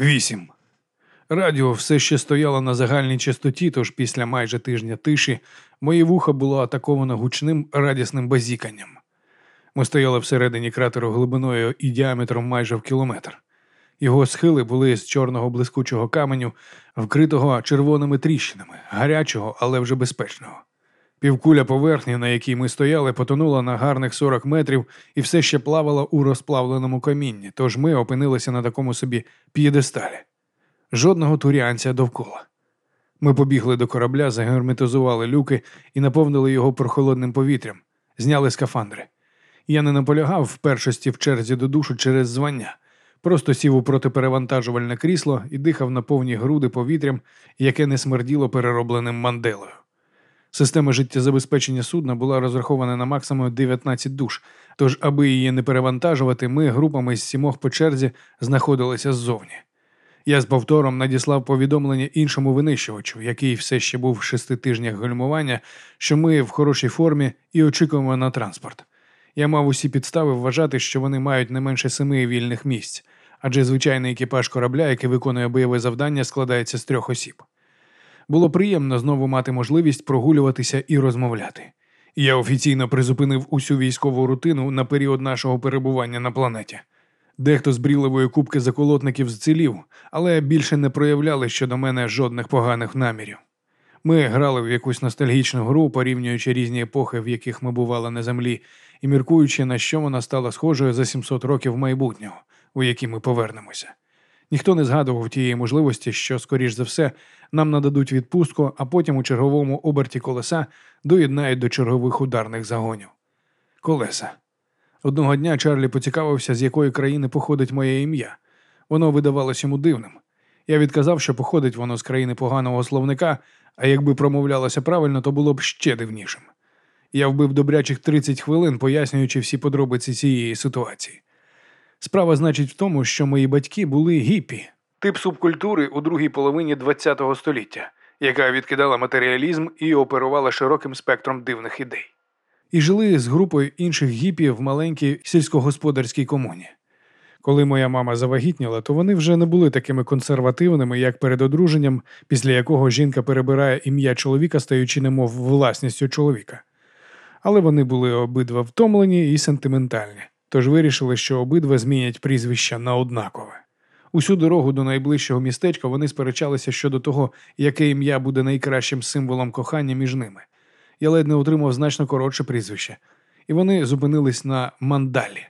Вісім. Радіо все ще стояло на загальній частоті, тож після майже тижня тиші моє вухо було атаковано гучним радісним базіканням. Ми стояли всередині кратеру глибиною і діаметром майже в кілометр. Його схили були з чорного блискучого каменю, вкритого червоними тріщинами, гарячого, але вже безпечного. Півкуля поверхні, на якій ми стояли, потонула на гарних 40 метрів і все ще плавала у розплавленому камінні, тож ми опинилися на такому собі п'єдесталі. Жодного туріанця довкола. Ми побігли до корабля, загерметизували люки і наповнили його прохолодним повітрям, зняли скафандри. Я не наполягав в першості в черзі до душу через звання, просто сів у протиперевантажувальне крісло і дихав на повні груди повітрям, яке не смерділо переробленим манделою. Система життєзабезпечення судна була розрахована на максимум 19 душ, тож, аби її не перевантажувати, ми групами з сімох по черзі знаходилися ззовні. Я з повтором надіслав повідомлення іншому винищувачу, який все ще був в шести тижнях гальмування, що ми в хорошій формі і очікуємо на транспорт. Я мав усі підстави вважати, що вони мають не менше семи вільних місць, адже звичайний екіпаж корабля, який виконує бойове завдання, складається з трьох осіб. Було приємно знову мати можливість прогулюватися і розмовляти. Я офіційно призупинив усю військову рутину на період нашого перебування на планеті. Дехто з брілевої кубки заколотників зцілів, але більше не проявляли щодо мене жодних поганих намірів. Ми грали в якусь ностальгічну гру, порівнюючи різні епохи, в яких ми бували на землі, і міркуючи, на що вона стала схожою за 700 років майбутнього, у які ми повернемося. Ніхто не згадував тієї можливості, що, скоріш за все, нам нададуть відпустку, а потім у черговому оберті колеса доєднають до чергових ударних загонів. Колеса. Одного дня Чарлі поцікавився, з якої країни походить моє ім'я. Воно видавалось йому дивним. Я відказав, що походить воно з країни поганого словника, а якби промовлялося правильно, то було б ще дивнішим. Я вбив добрячих 30 хвилин, пояснюючи всі подробиці цієї ситуації. Справа значить в тому, що мої батьки були гіпі, тип субкультури у другій половині ХХ століття, яка відкидала матеріалізм і оперувала широким спектром дивних ідей. І жили з групою інших гіпі в маленькій сільськогосподарській комуні. Коли моя мама завагітніла, то вони вже не були такими консервативними, як перед одруженням, після якого жінка перебирає ім'я чоловіка, стаючи немов власністю чоловіка. Але вони були обидва втомлені і сентиментальні, тож вирішили, що обидва змінять прізвища на однакове. Усю дорогу до найближчого містечка вони сперечалися щодо того, яке ім'я буде найкращим символом кохання між ними. Я ледь не отримав значно коротше прізвище, і вони зупинились на мандалі.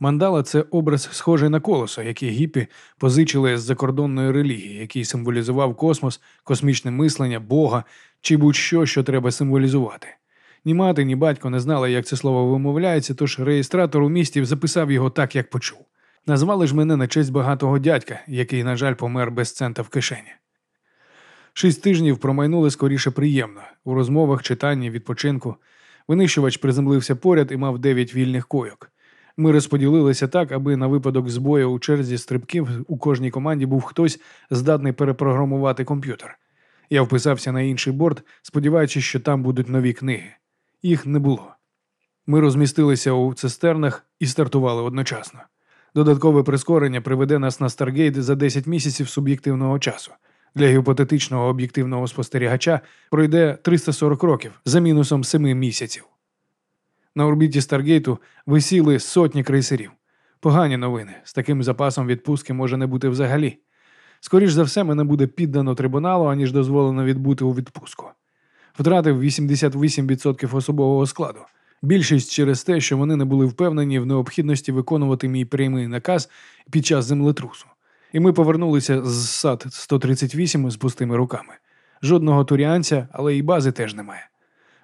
Мандала це образ, схожий на колесо, який гіпі позичили з закордонної релігії, який символізував космос, космічне мислення, Бога чи будь-що, що треба символізувати. Ні мати, ні батько не знали, як це слово вимовляється, тож реєстратор у місті записав його так, як почув. Назвали ж мене на честь багатого дядька, який, на жаль, помер без цента в кишені. Шість тижнів промайнули скоріше приємно у розмовах, читанні, відпочинку. Винищувач приземлився поряд і мав дев'ять вільних койок. Ми розподілилися так, аби на випадок збою у черзі стрибків у кожній команді був хтось здатний перепрограмувати комп'ютер. Я вписався на інший борт, сподіваючись, що там будуть нові книги. Їх не було. Ми розмістилися у цистернах і стартували одночасно. Додаткове прискорення приведе нас на Старгейт за 10 місяців суб'єктивного часу. Для гіпотетичного об'єктивного спостерігача пройде 340 років за мінусом 7 місяців. На орбіті Старгейту висіли сотні крейсерів. Погані новини. З таким запасом відпустки може не бути взагалі. Скоріш за все, мене буде піддано трибуналу, аніж дозволено відбути у відпустку. Втратив 88% особового складу. Більшість через те, що вони не були впевнені в необхідності виконувати мій прямий наказ під час землетрусу. І ми повернулися з сад 138 з пустими руками. Жодного туріанця, але і бази теж немає.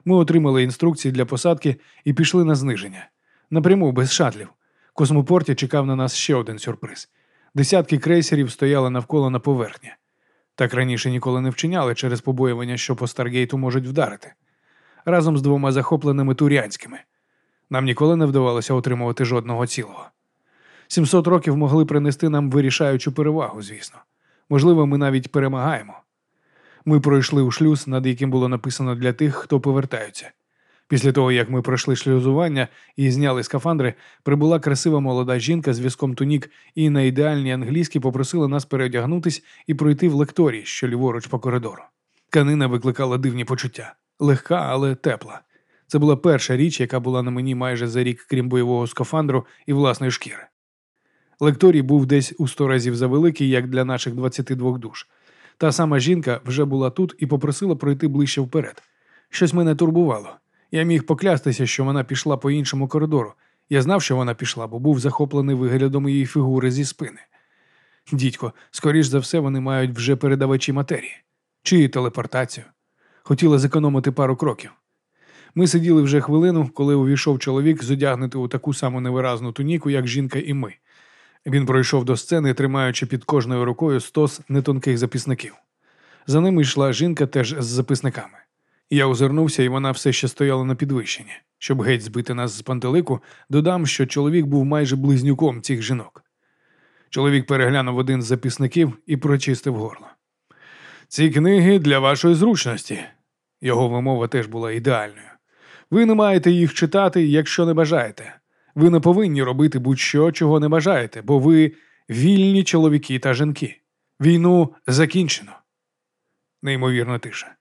Ми отримали інструкції для посадки і пішли на зниження. Напряму без шатлів. Космопорті чекав на нас ще один сюрприз. Десятки крейсерів стояли навколо на поверхні. Так раніше ніколи не вчиняли через побоювання, що по Старгейту можуть вдарити. Разом з двома захопленими турянськими. Нам ніколи не вдавалося отримувати жодного цілого. 700 років могли принести нам вирішаючу перевагу, звісно. Можливо, ми навіть перемагаємо. Ми пройшли у шлюз, над яким було написано для тих, хто повертаються. Після того, як ми пройшли шлюзування і зняли скафандри, прибула красива молода жінка з візком тунік і на ідеальній англійській попросила нас переодягнутись і пройти в лекторій, що ліворуч по коридору. Тканина викликала дивні почуття легка, але тепла. Це була перша річ, яка була на мені майже за рік, крім бойового скафандру і власної шкіри. Лекторій був десь у сто разів завеликий, як для наших 22 душ. Та сама жінка вже була тут і попросила пройти ближче вперед. Щось мене турбувало. Я міг поклястися, що вона пішла по іншому коридору. Я знав, що вона пішла, бо був захоплений виглядом її фігури зі спини. Дідько, скоріш за все, вони мають вже передавачі матерії чи телепортацію. Хотіла зекономити пару кроків. Ми сиділи вже хвилину, коли увійшов чоловік, зодягнутий у таку саму невиразну туніку, як жінка і ми. Він пройшов до сцени, тримаючи під кожною рукою стос нетонких записників. За ними йшла жінка теж з записниками. Я озирнувся, і вона все ще стояла на підвищенні. Щоб геть збити нас з пантелику, додам, що чоловік був майже близнюком цих жінок. Чоловік переглянув один з записників і прочистив горло. Ці книги для вашої зручності. Його вимова теж була ідеальною. Ви не маєте їх читати, якщо не бажаєте. Ви не повинні робити будь-що, чого не бажаєте, бо ви вільні чоловіки та жінки. Війну закінчено. Неймовірна тиша.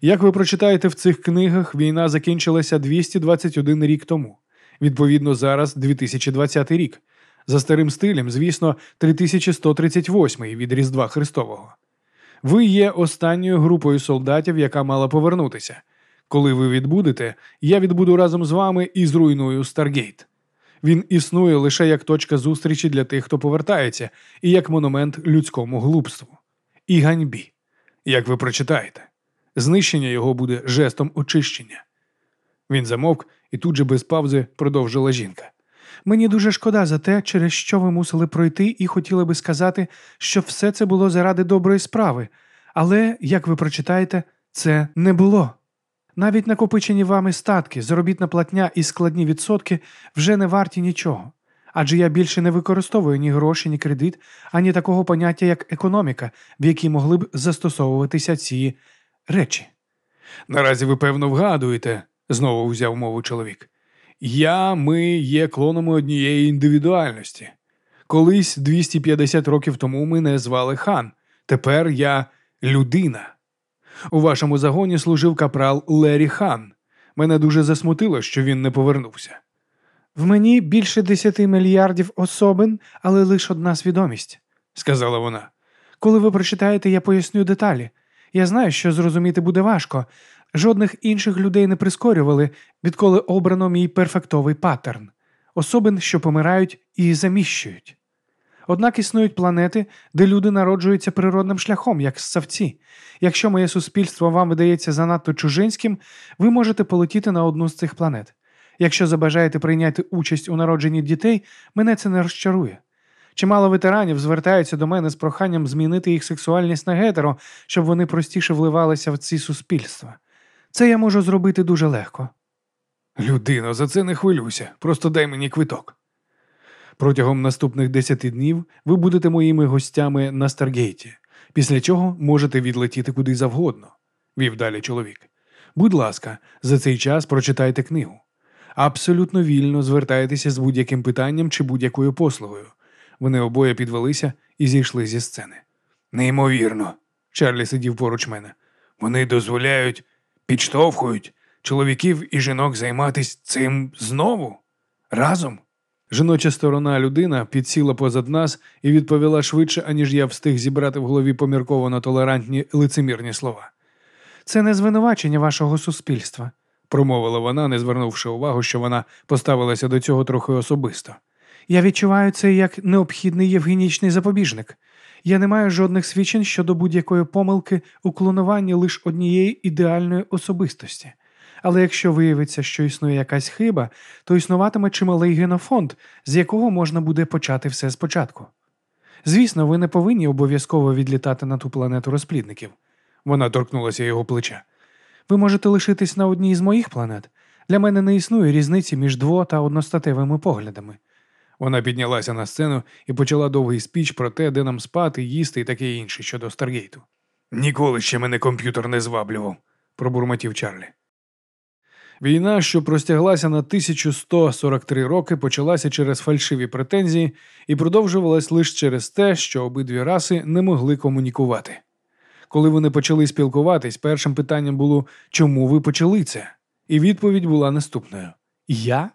Як ви прочитаєте в цих книгах, війна закінчилася 221 рік тому. Відповідно, зараз 2020 рік. За старим стилем, звісно, 3138 від Різдва Христового. Ви є останньою групою солдатів, яка мала повернутися. Коли ви відбудете, я відбуду разом з вами і зруйную Старгейт. Він існує лише як точка зустрічі для тих, хто повертається, і як монумент людському глупству. І ганьбі. Як ви прочитаєте, знищення його буде жестом очищення. Він замовк і тут же без паузи продовжила жінка. Мені дуже шкода за те, через що ви мусили пройти, і хотіла би сказати, що все це було заради доброї справи, але, як ви прочитаєте, це не було. Навіть накопичені вами статки, заробітна платня і складні відсотки вже не варті нічого. Адже я більше не використовую ні гроші, ні кредит, ані такого поняття, як економіка, в якій могли б застосовуватися ці речі. Наразі ви, певно, вгадуєте, знову взяв мову чоловік. Я, ми є клонами однієї індивідуальності. Колись 250 років тому мене звали хан. Тепер я людина. У вашому загоні служив капрал Лері Хан. Мене дуже засмутило, що він не повернувся. В мені більше десяти мільярдів особин, але лише одна свідомість, сказала вона. Коли ви прочитаєте, я поясню деталі. Я знаю, що зрозуміти буде важко. Жодних інших людей не прискорювали, відколи обрано мій перфектовий паттерн, особин, що помирають і заміщують. Однак існують планети, де люди народжуються природним шляхом, як ссавці. Якщо моє суспільство вам видається занадто чужинським, ви можете полетіти на одну з цих планет. Якщо забажаєте прийняти участь у народженні дітей, мене це не розчарує. Чимало ветеранів звертаються до мене з проханням змінити їх сексуальність на гетеро, щоб вони простіше вливалися в ці суспільства. Це я можу зробити дуже легко. Людино, за це не хвилюйся, просто дай мені квиток. Протягом наступних десяти днів ви будете моїми гостями на Старгейті, після чого можете відлетіти куди завгодно, вів далі чоловік. Будь ласка, за цей час прочитайте книгу. Абсолютно вільно звертайтеся з будь-яким питанням чи будь-якою послугою. Вони обоє підвелися і зійшли зі сцени. Неймовірно, Чарлі сидів поруч мене. Вони дозволяють, підштовхують чоловіків і жінок займатися цим знову разом. Жіноча сторона людина підсіла позад нас і відповіла швидше, аніж я встиг зібрати в голові помірковано толерантні лицемірні слова. Це не звинувачення вашого суспільства, промовила вона, не звернувши увагу, що вона поставилася до цього трохи особисто. Я відчуваю це як необхідний євгенічний запобіжник. Я не маю жодних свідчень щодо будь-якої помилки у клонуванні лише однієї ідеальної особистості. Але якщо виявиться, що існує якась хиба, то існуватиме чималий генофонд, з якого можна буде почати все спочатку. Звісно, ви не повинні обов'язково відлітати на ту планету розплідників. Вона торкнулася його плеча. Ви можете лишитись на одній з моїх планет. Для мене не існує різниці між дво- та одностатевими поглядами. Вона піднялася на сцену і почала довгий спіч про те, де нам спати, їсти і таке інше щодо Старгейту. Ніколи ще мене комп'ютер не зваблював, пробурмотів Чарлі. Війна, що простяглася на 1143 роки, почалася через фальшиві претензії і продовжувалась лише через те, що обидві раси не могли комунікувати. Коли вони почали спілкуватись, першим питанням було чому ви почали це? І відповідь була наступною: Я?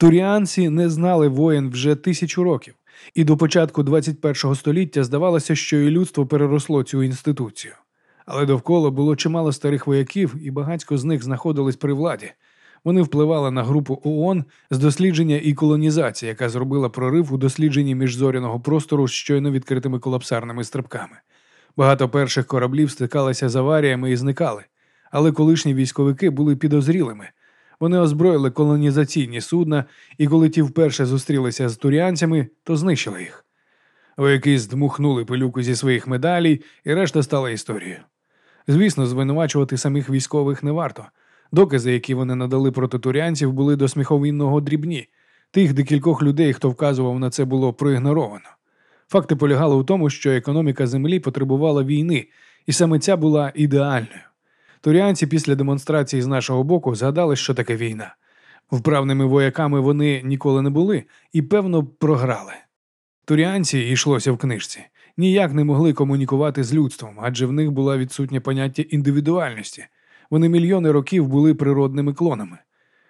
Туріанці не знали воєн вже тисячу років, і до початку 21 століття здавалося, що і людство переросло цю інституцію. Але довкола було чимало старих вояків, і багатько з них знаходились при владі. Вони впливали на групу ООН з дослідження і колонізації, яка зробила прорив у дослідженні міжзоряного простору з щойно відкритими колапсарними стрибками. Багато перших кораблів стикалися з аваріями і зникали, але колишні військовики були підозрілими. Вони озброїли колонізаційні судна, і коли ті вперше зустрілися з туріанцями, то знищили їх. Вояки здмухнули пилюку зі своїх медалей, і решта стала історією. Звісно, звинувачувати самих військових не варто. Докази, які вони надали проти турянців, були до сміховинного дрібні. Тих декількох людей, хто вказував на це, було проігноровано. Факти полягали у тому, що економіка землі потребувала війни, і саме ця була ідеальною. Туріанці після демонстрації з нашого боку згадали, що таке війна. Вправними вояками вони ніколи не були і, певно, програли. Туріанці йшлося в книжці, ніяк не могли комунікувати з людством, адже в них була відсутнє поняття індивідуальності. Вони мільйони років були природними клонами.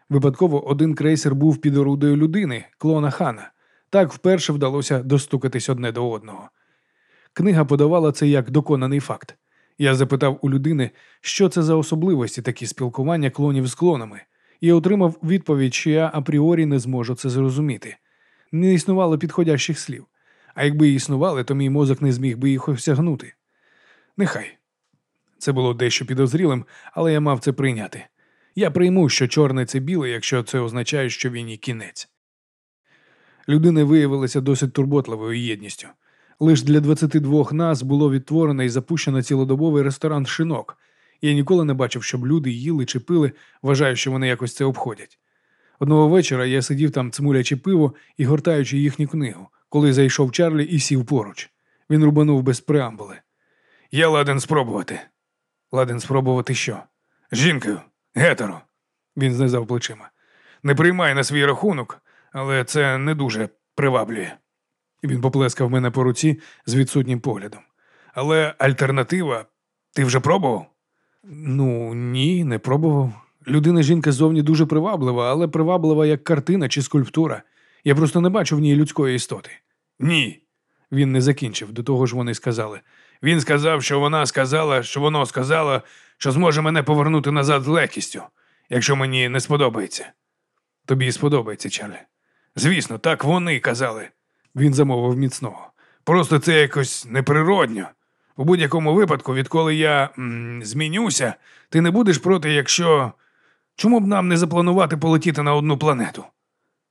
Випадково один крейсер був під орудою людини, клона хана. Так вперше вдалося достукатись одне до одного. Книга подавала це як доконаний факт. Я запитав у людини, що це за особливості такі спілкування клонів з клонами, і отримав відповідь, що я апріорі не зможу це зрозуміти. Не існувало підходящих слів, а якби і існували, то мій мозок не зміг би їх осягнути. Нехай. Це було дещо підозрілим, але я мав це прийняти. Я прийму, що чорне це біле, якщо це означає, що війні кінець. Людини виявилися досить турботливою єдністю. Лиш для 22 нас було відтворено і запущено цілодобовий ресторан шинок. Я ніколи не бачив, щоб люди їли чи пили, вважаю, що вони якось це обходять. Одного вечора я сидів там, цмулячи пиво і гортаючи їхню книгу, коли зайшов Чарлі і сів поруч. Він рубанув без преамбули. Я ладен спробувати. Ладен спробувати що? Жінкою, гетеро. Він знизав плечима. Не приймай на свій рахунок, але це не дуже приваблює. Він поплескав мене по руці з відсутнім поглядом. Але альтернатива, ти вже пробував? Ну, ні, не пробував. Людина жінка зовні дуже приваблива, але приваблива як картина чи скульптура. Я просто не бачу в ній людської істоти. Ні. Він не закінчив, до того ж вони сказали. Він сказав, що вона сказала, що воно сказала, що зможе мене повернути назад з легкістю, якщо мені не сподобається. Тобі сподобається, Чарлі. Звісно, так вони казали. Він замовив міцного. Просто це якось неприродньо. У будь-якому випадку, відколи я м, змінюся, ти не будеш проти, якщо. Чому б нам не запланувати полетіти на одну планету?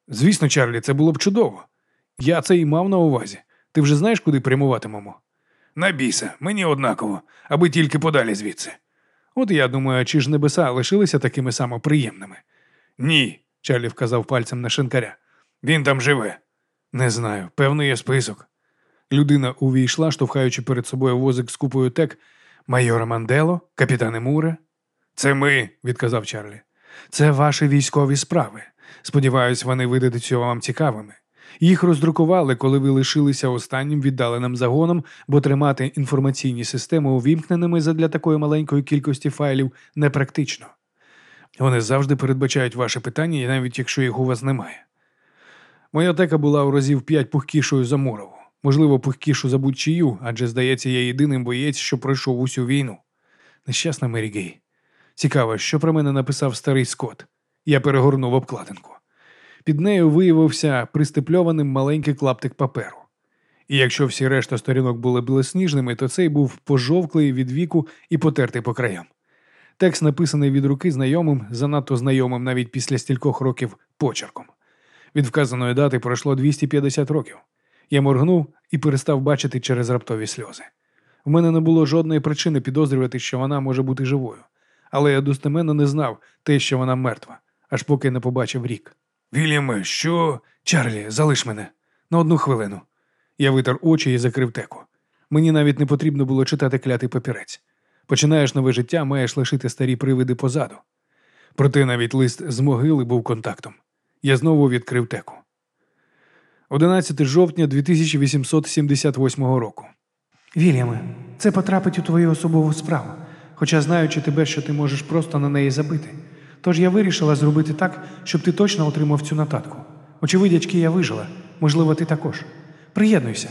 Звісно, Чарлі, це було б чудово. Я це і мав на увазі. Ти вже знаєш, куди прямуватимемо? На біса, мені однаково, аби тільки подалі звідси. От я думаю, чи ж небеса лишилися такими самоприємними? Ні, Чарлі вказав пальцем на шинкаря. Він там живе. Не знаю, певно, є список. Людина увійшла, штовхаючи перед собою возик з купою тек. Майора Мандело, капітане Муре. Це ми, відказав Чарлі. Це ваші військові справи. Сподіваюсь, вони видадуться вам цікавими. Їх роздрукували, коли ви лишилися останнім віддаленим загоном, бо тримати інформаційні системи увімкненими задля такої маленької кількості файлів непрактично. Вони завжди передбачають ваше питання, навіть якщо їх у вас немає. Моя тека була у разів п'ять пухкішою за Мурову. Можливо, пухкішу за будь-чию, адже, здається, я єдиним боєць, що пройшов усю війну. Нещасна Мері. Цікаво, що про мене написав старий Скотт. Я перегорнув обкладинку. Під нею виявився пристепльованим маленький клаптик паперу. І якщо всі решта сторінок були білосніжними, то цей був пожовклий від віку і потертий по краям. Текст написаний від руки знайомим, занадто знайомим навіть після стількох років почерком. Від вказаної дати пройшло 250 років. Я моргнув і перестав бачити через раптові сльози. У мене не було жодної причини підозрювати, що вона може бути живою, але я достеменно не знав те, що вона мертва, аж поки не побачив рік. Вільяме, що. Чарлі, залиш мене на одну хвилину. Я витер очі і закрив теку. Мені навіть не потрібно було читати клятий папірець. Починаєш нове життя, маєш лишити старі привиди позаду. Проте навіть лист з могили був контактом. Я знову відкрив теку. 11 жовтня 2878 року. Вільяме, це потрапить у твою особову справу, хоча знаючи тебе, що ти можеш просто на неї забити. Тож я вирішила зробити так, щоб ти точно отримав цю нотатку. Очевидячки, я вижила, можливо, ти також. Приєднуйся.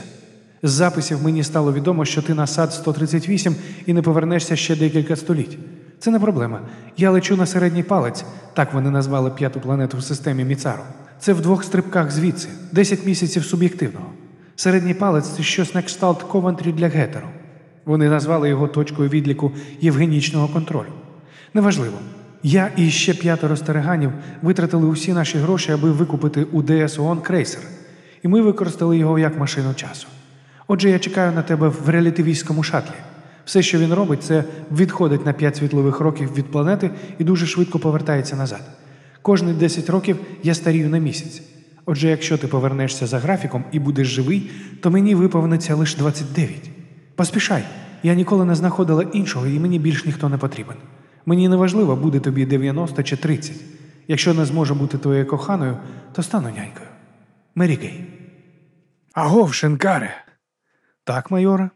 З записів мені стало відомо, що ти на сад 138 і не повернешся ще декілька століть. Це не проблема. Я лечу на середній палець, так вони назвали п'яту планету в системі Міцару. Це в двох стрибках звідси, 10 місяців суб'єктивного. Середній палець це щось на кшталт Ковентрі для гетеру. Вони назвали його точкою відліку євгенічного контролю. Неважливо. Я і ще п'ятеро стариганів витратили усі наші гроші, аби викупити у ДС ООН крейсер, і ми використали його як машину часу. Отже, я чекаю на тебе в релятивістському шатлі. Все, що він робить, це відходить на 5 світлових років від планети і дуже швидко повертається назад. Кожні 10 років я старію на місяць. Отже, якщо ти повернешся за графіком і будеш живий, то мені виповниться лише 29. Поспішай, я ніколи не знаходила іншого і мені більш ніхто не потрібен. Мені не важливо, буде тобі 90 чи 30. Якщо не зможу бути твоєю коханою, то стану нянькою. Мері Гей. Агов, Шенкаре! Так, майоре?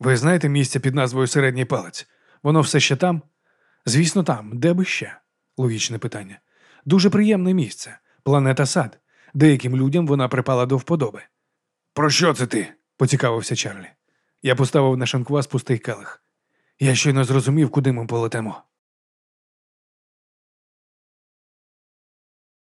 Ви знаєте місце під назвою Середній палець? Воно все ще там? Звісно, там, де би ще? Логічне питання. Дуже приємне місце. Планета сад. Деяким людям вона припала до вподоби. Про що це ти? поцікавився Чарлі. Я поставив на шанквас пустий келих. Я щойно зрозумів, куди ми полетимо.